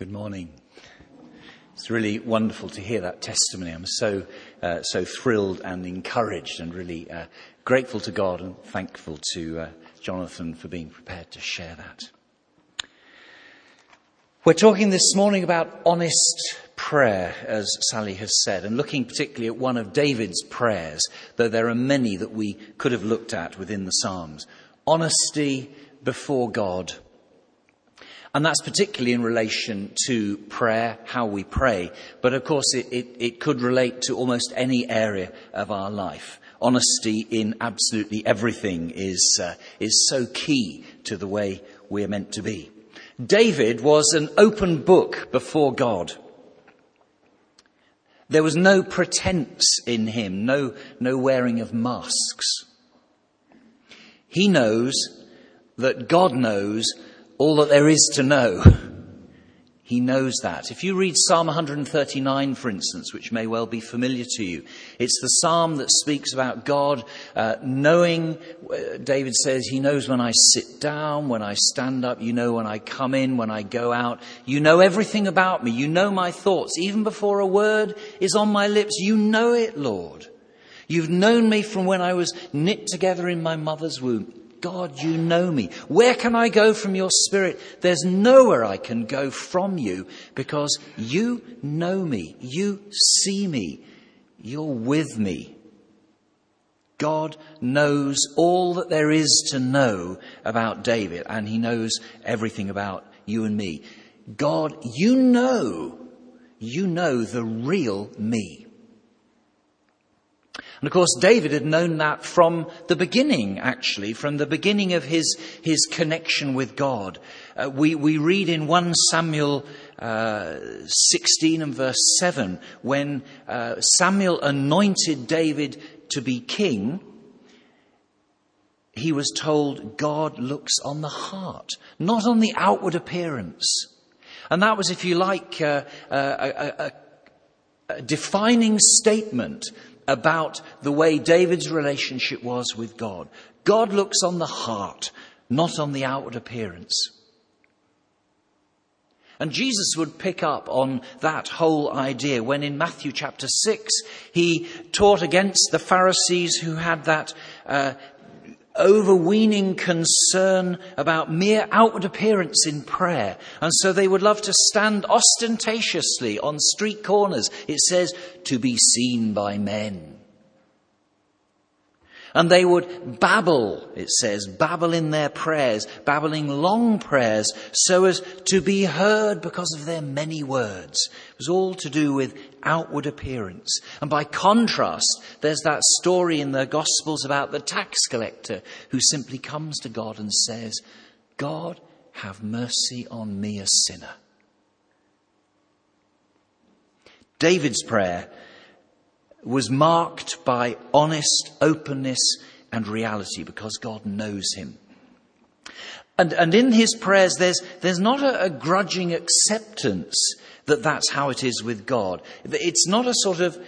Good morning. It's really wonderful to hear that testimony. I'm so, uh, so thrilled and encouraged and really uh, grateful to God and thankful to uh, Jonathan for being prepared to share that. We're talking this morning about honest prayer, as Sally has said, and looking particularly at one of David's prayers, though there are many that we could have looked at within the Psalms. Honesty before God and that's particularly in relation to prayer, how we pray. But of course, it, it, it, could relate to almost any area of our life. Honesty in absolutely everything is, uh, is so key to the way we're meant to be. David was an open book before God. There was no pretense in him, no, no wearing of masks. He knows that God knows all that there is to know. He knows that. If you read Psalm 139, for instance, which may well be familiar to you, it's the psalm that speaks about God uh, knowing, uh, David says, He knows when I sit down, when I stand up, you know when I come in, when I go out. You know everything about me. You know my thoughts. Even before a word is on my lips, you know it, Lord. You've known me from when I was knit together in my mother's womb. God, you know me. Where can I go from your spirit? There's nowhere I can go from you because you know me. You see me. You're with me. God knows all that there is to know about David and he knows everything about you and me. God, you know, you know the real me. And of course, David had known that from the beginning, actually, from the beginning of his, his connection with God. Uh, we, we read in 1 Samuel uh, 16 and verse 7, when uh, Samuel anointed David to be king, he was told God looks on the heart, not on the outward appearance. And that was, if you like, uh, uh, a, a, a defining statement about the way David's relationship was with God. God looks on the heart, not on the outward appearance. And Jesus would pick up on that whole idea when in Matthew chapter 6 he taught against the Pharisees who had that uh, overweening concern about mere outward appearance in prayer. And so they would love to stand ostentatiously on street corners. It says, to be seen by men. And they would babble, it says, babble in their prayers, babbling long prayers so as to be heard because of their many words. It was all to do with outward appearance. And by contrast, there's that story in the Gospels about the tax collector who simply comes to God and says, God, have mercy on me, a sinner. David's prayer was marked by honest openness and reality because God knows him. And, and in his prayers, there's, there's not a, a grudging acceptance that that's how it is with God. It's not a sort of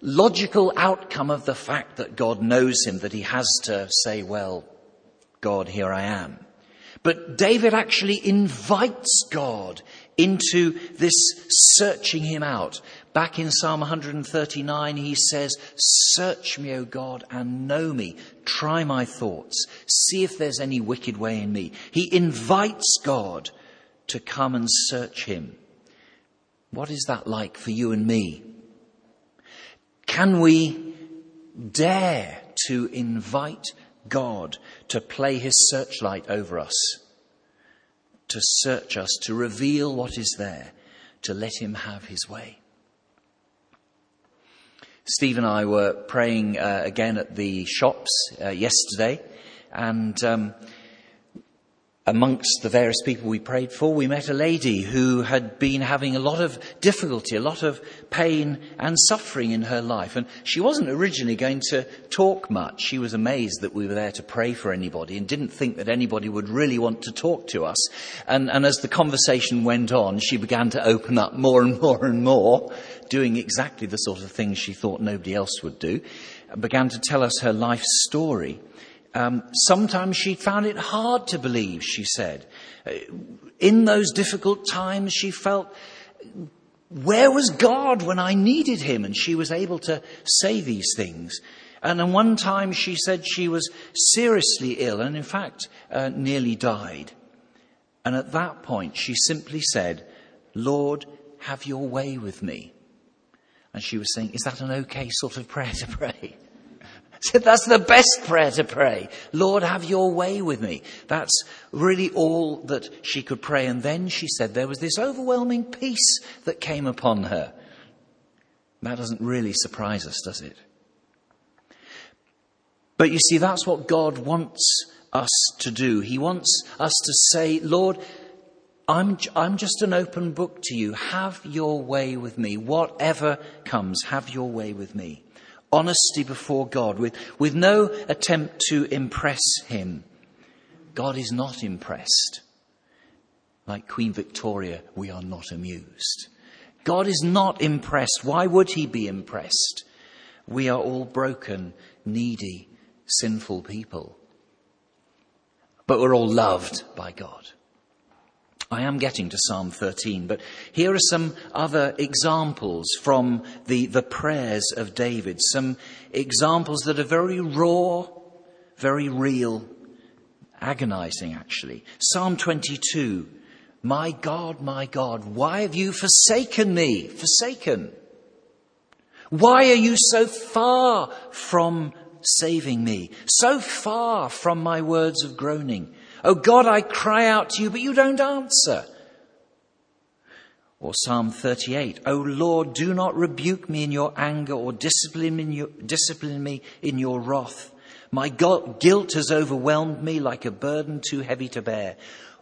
logical outcome of the fact that God knows him that he has to say, well, God, here I am. But David actually invites God into this searching him out. Back in Psalm 139, he says, Search me, O God, and know me. Try my thoughts. See if there's any wicked way in me. He invites God to come and search him. What is that like for you and me? Can we dare to invite God to play his searchlight over us? To search us, to reveal what is there, to let him have his way. Steve and I were praying uh, again at the shops uh, yesterday, and um, amongst the various people we prayed for, we met a lady who had been having a lot of difficulty, a lot of pain and suffering in her life. And she wasn't originally going to talk much. She was amazed that we were there to pray for anybody and didn't think that anybody would really want to talk to us. And, and as the conversation went on, she began to open up more and more and more doing exactly the sort of things she thought nobody else would do, and began to tell us her life story. Um, sometimes she found it hard to believe, she said. Uh, in those difficult times, she felt, where was God when I needed him? And she was able to say these things. And at one time she said she was seriously ill and in fact uh, nearly died. And at that point she simply said, Lord, have your way with me. And she was saying, is that an okay sort of prayer to pray? that's the best prayer to pray. Lord, have your way with me. That's really all that she could pray. And then she said there was this overwhelming peace that came upon her. That doesn't really surprise us, does it? But you see, that's what God wants us to do. He wants us to say, Lord, I'm, I'm just an open book to you. Have your way with me. Whatever comes, have your way with me. Honesty before God with, with no attempt to impress him. God is not impressed. Like Queen Victoria, we are not amused. God is not impressed. Why would he be impressed? We are all broken, needy, sinful people. But we're all loved by God. I am getting to Psalm 13, but here are some other examples from the, the prayers of David. Some examples that are very raw, very real, agonizing actually. Psalm 22. My God, my God, why have you forsaken me? Forsaken. Why are you so far from saving me, so far from my words of groaning. Oh God, I cry out to you, but you don't answer. Or Psalm 38, O Lord, do not rebuke me in your anger or discipline me in your, discipline me in your wrath. My guilt has overwhelmed me like a burden too heavy to bear.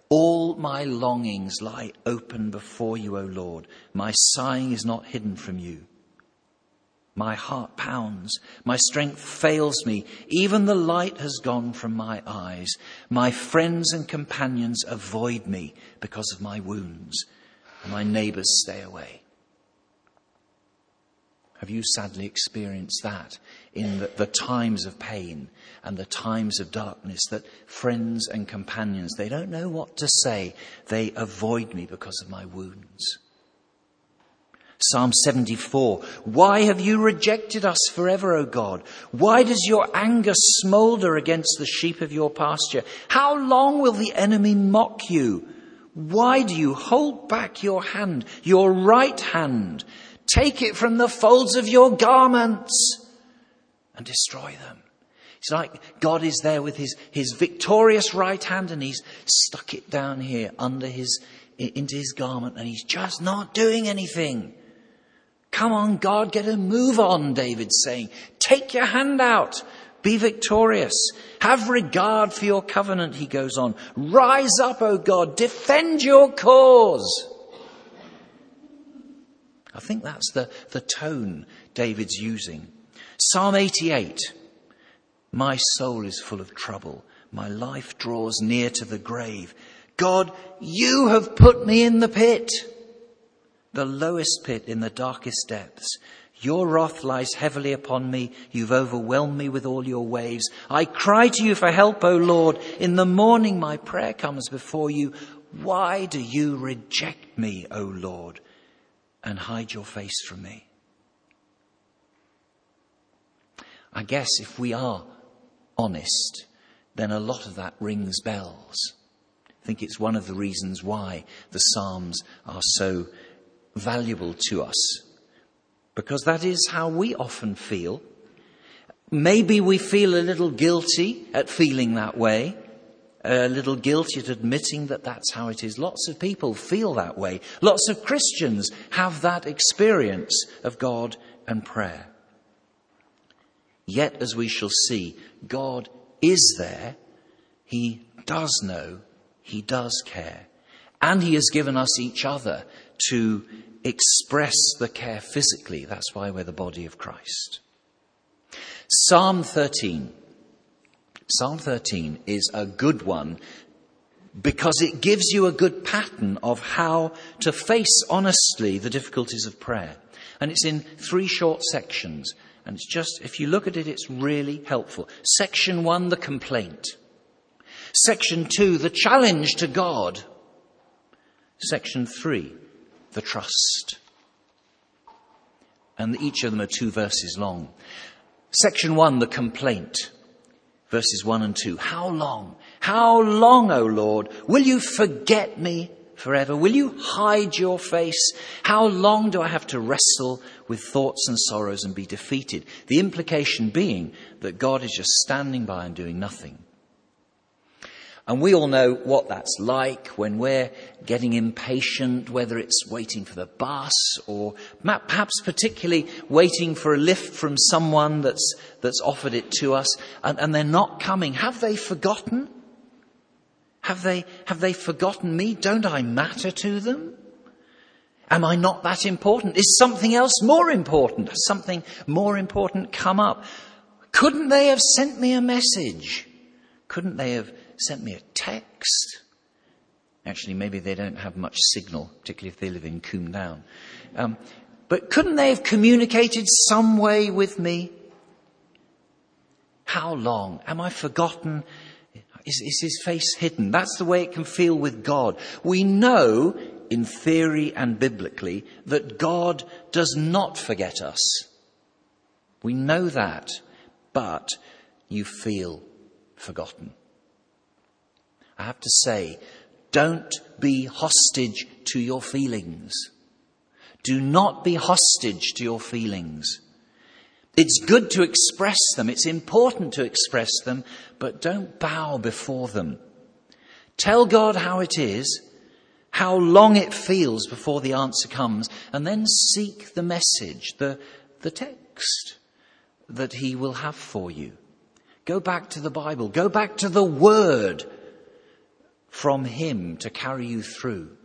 All my longings lie open before you, O Lord. My sighing is not hidden from you. My heart pounds. My strength fails me. Even the light has gone from my eyes. My friends and companions avoid me because of my wounds. And my neighbors stay away. Have you sadly experienced that in the, the, times of pain and the times of darkness that friends and companions, they don't know what to say. They avoid me because of my wounds. Psalm 74. Why have you rejected us forever, O God? Why does your anger smolder against the sheep of your pasture? How long will the enemy mock you? Why do you hold back your hand, your right hand? Take it from the folds of your garments and destroy them. It's like God is there with his, his victorious right hand and he's stuck it down here under his, into his garment and he's just not doing anything. Come on, God, get a move on, David's saying. Take your hand out. Be victorious. Have regard for your covenant, he goes on. Rise up, O God. Defend your cause. I think that's the, the tone David's using. Psalm 88. My soul is full of trouble. My life draws near to the grave. God, you have put me in the pit the lowest pit in the darkest depths. Your wrath lies heavily upon me. You've overwhelmed me with all your waves. I cry to you for help, O Lord. In the morning my prayer comes before you. Why do you reject me, O Lord, and hide your face from me? I guess if we are honest, then a lot of that rings bells. I think it's one of the reasons why the Psalms are so valuable to us. Because that is how we often feel. Maybe we feel a little guilty at feeling that way, a little guilty at admitting that that's how it is. Lots of people feel that way. Lots of Christians have that experience of God and prayer. Yet, as we shall see, God is there. He does know. He does care. And He has given us each other to express the care physically. That's why we're the body of Christ. Psalm 13. Psalm 13 is a good one because it gives you a good pattern of how to face honestly the difficulties of prayer. And it's in three short sections. And it's just, if you look at it, it's really helpful. Section one, the complaint. Section two, the challenge to God. Section three, the trust. And each of them are two verses long. Section one, the complaint. Verses one and two. How long? How long, O Lord, will you forget me forever? Will you hide your face? How long do I have to wrestle with thoughts and sorrows and be defeated? The implication being that God is just standing by and doing nothing. And we all know what that's like when we're getting impatient, whether it's waiting for the bus or perhaps particularly waiting for a lift from someone that's, that's offered it to us and, and they're not coming. Have they forgotten? Have they, have they forgotten me? Don't I matter to them? Am I not that important? Is something else more important? Has something more important come up? Couldn't they have sent me a message? Couldn't they have sent me a text? Actually, maybe they don't have much signal, particularly if they live in Combe Down. Um, but couldn't they have communicated some way with me? How long? Am I forgotten? Is, is his face hidden? That's the way it can feel with God. We know, in theory and biblically, that God does not forget us. We know that, but you feel forgotten. I have to say, don't be hostage to your feelings. Do not be hostage to your feelings. It's good to express them. It's important to express them, but don't bow before them. Tell God how it is, how long it feels before the answer comes, and then seek the message, the, the text that He will have for you. Go back to the Bible. Go back to the Word from Him to carry you through.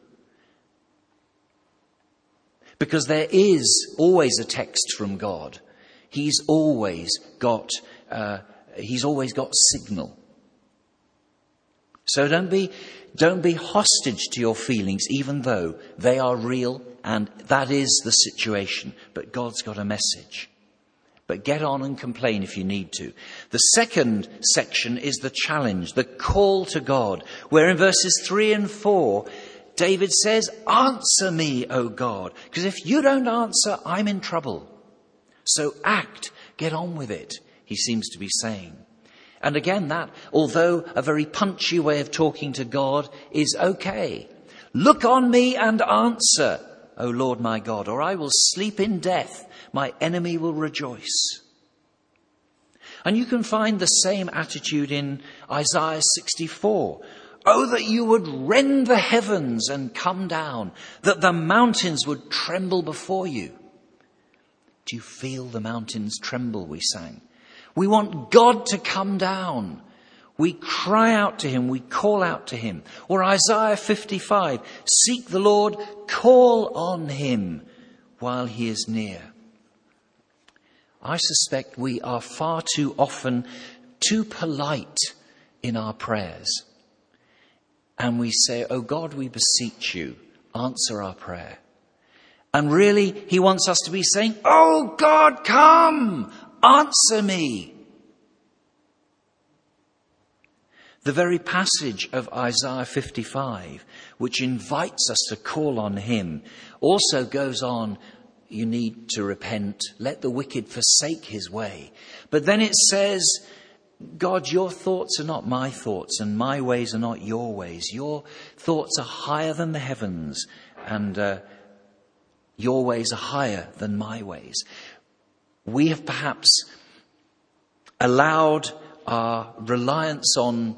Because there is always a text from God. He's always got, uh, he's always got signal. So don't be, don't be hostage to your feelings, even though they are real and that is the situation. But God's got a message. But get on and complain if you need to. The second section is the challenge, the call to God, where in verses three and four, David says, answer me, O God, because if you don't answer, I'm in trouble. So act, get on with it, he seems to be saying. And again, that, although a very punchy way of talking to God, is okay. Look on me and answer, O Lord my God, or I will sleep in death. My enemy will rejoice. And you can find the same attitude in Isaiah 64. Oh, that you would rend the heavens and come down, that the mountains would tremble before you. Do you feel the mountains tremble? We sang. We want God to come down. We cry out to him. We call out to him. Or Isaiah 55. Seek the Lord. Call on him while he is near. I suspect we are far too often too polite in our prayers. And we say, Oh God, we beseech you, answer our prayer. And really, he wants us to be saying, Oh God, come, answer me. The very passage of Isaiah 55, which invites us to call on him, also goes on, you need to repent, let the wicked forsake his way. But then it says, God, your thoughts are not my thoughts, and my ways are not your ways. Your thoughts are higher than the heavens, and uh, your ways are higher than my ways. We have perhaps allowed our reliance on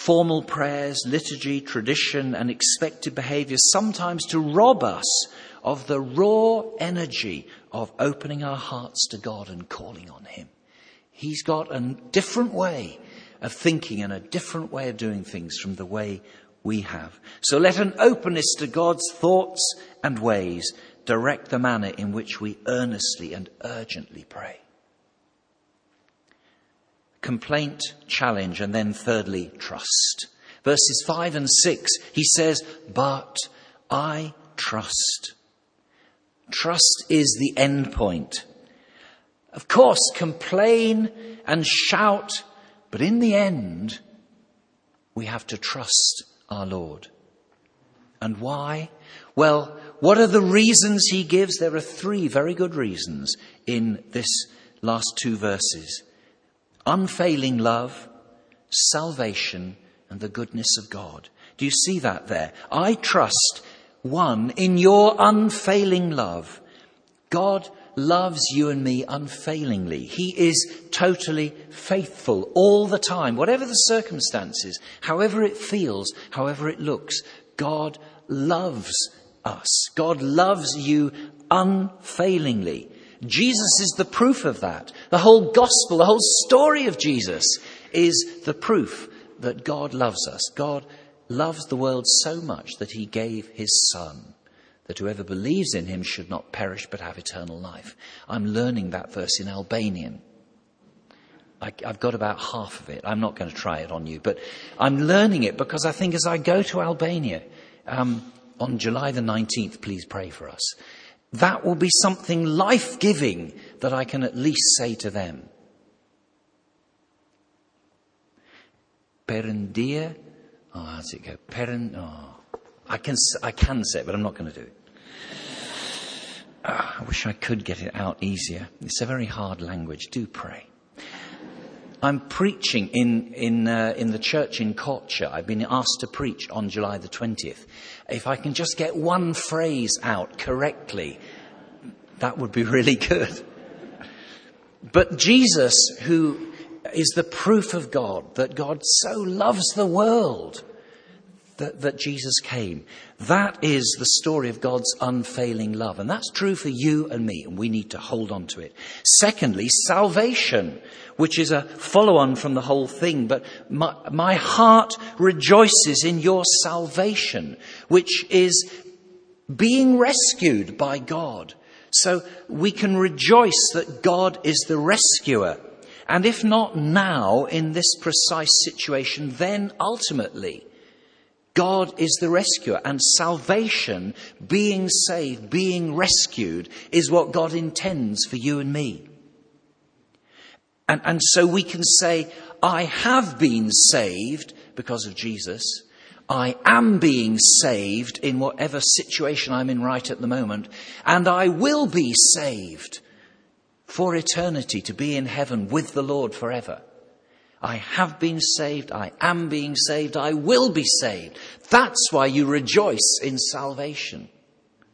formal prayers, liturgy, tradition, and expected behavior sometimes to rob us of the raw energy of opening our hearts to God and calling on Him. He's got a different way of thinking and a different way of doing things from the way we have. So let an openness to God's thoughts and ways direct the manner in which we earnestly and urgently pray. Complaint, challenge, and then thirdly, trust. Verses 5 and 6, he says, But I trust. Trust is the end point. of course, complain and shout, but in the end, we have to trust our Lord. And why? Well, what are the reasons he gives? There are three very good reasons in this last two verses unfailing love, salvation, and the goodness of God. Do you see that there? I trust, one, in your unfailing love. God loves you and me unfailingly. He is totally faithful all the time, whatever the circumstances, however it feels, however it looks. God loves us. God loves you unfailingly. Jesus is the proof of that. The whole gospel, the whole story of Jesus is the proof that God loves us. God loves the world so much that he gave his son that whoever believes in him should not perish but have eternal life. I'm learning that verse in Albanian. I, have got about half of it. I'm not going to try it on you, but I'm learning it because I think as I go to Albania um, on July the 19th, please pray for us. That will be something life giving that I can at least say to them. Perendia, oh, how's it go? Peren, oh, I can, I can say it, but I'm not going to do it. Oh, I wish I could get it out easier. It's a very hard language. Do pray. I'm preaching in, in, uh, in the church in Kocha. I've been asked to preach on July the 20th. If I can just get one phrase out correctly, that would be really good. But Jesus, who is the proof of God, that God so loves the world, that, that Jesus came. That is the story of God's unfailing love. And that's true for you and me, and we need to hold on to it. Secondly, salvation, which is a follow on from the whole thing. But my, my heart rejoices in your salvation, which is being rescued by God. So we can rejoice that God is the rescuer. And if not now in this precise situation, then ultimately. God is the rescuer, and salvation, being saved, being rescued, is what God intends for you and me. And, and so we can say, I have been saved because of Jesus. I am being saved in whatever situation I'm in right at the moment, and I will be saved for eternity to be in heaven with the Lord forever. I have been saved. I am being saved. I will be saved. That's why you rejoice in salvation.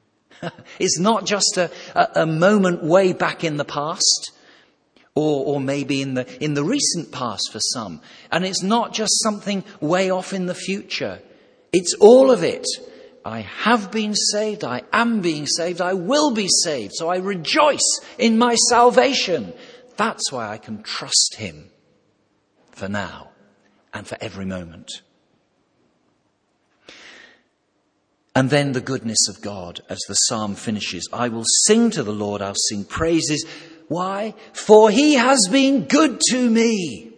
it's not just a, a, a, moment way back in the past. Or, or maybe in the, in the recent past for some. And it's not just something way off in the future. It's all of it. I have been saved. I am being saved. I will be saved. So I rejoice in my salvation. That's why I can trust Him for now and for every moment. And then the goodness of God as the psalm finishes. I will sing to the Lord, I'll sing praises. Why? For he has been good to me.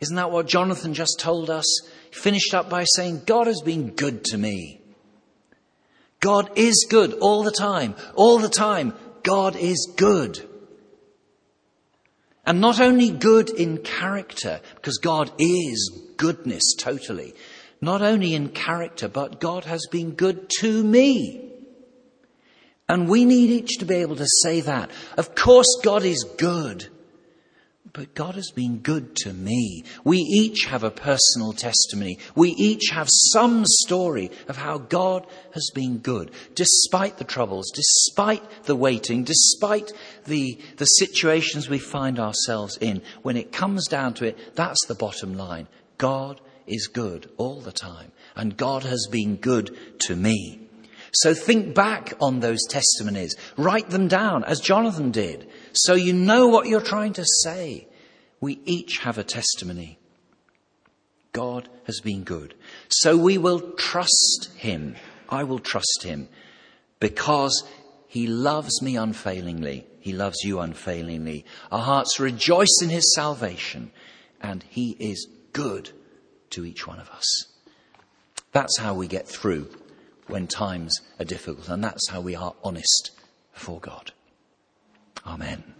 Isn't that what Jonathan just told us? He finished up by saying, God has been good to me. God is good all the time. All the time, God is good. And not only good in character, because God is goodness totally, not only in character, but God has been good to me. And we need each to be able to say that. Of course, God is good but God has been good to me. We each have a personal testimony. We each have some story of how God has been good, despite the troubles, despite the waiting, despite the, the situations we find ourselves in. When it comes down to it, that's the bottom line. God is good all the time, and God has been good to me. So think back on those testimonies. Write them down, as Jonathan did, so you know what you're trying to say. We each have a testimony. God has been good. So we will trust him. I will trust him because he loves me unfailingly. He loves you unfailingly. Our hearts rejoice in his salvation and he is good to each one of us. That's how we get through when times are difficult, and that's how we are honest before God. Amen.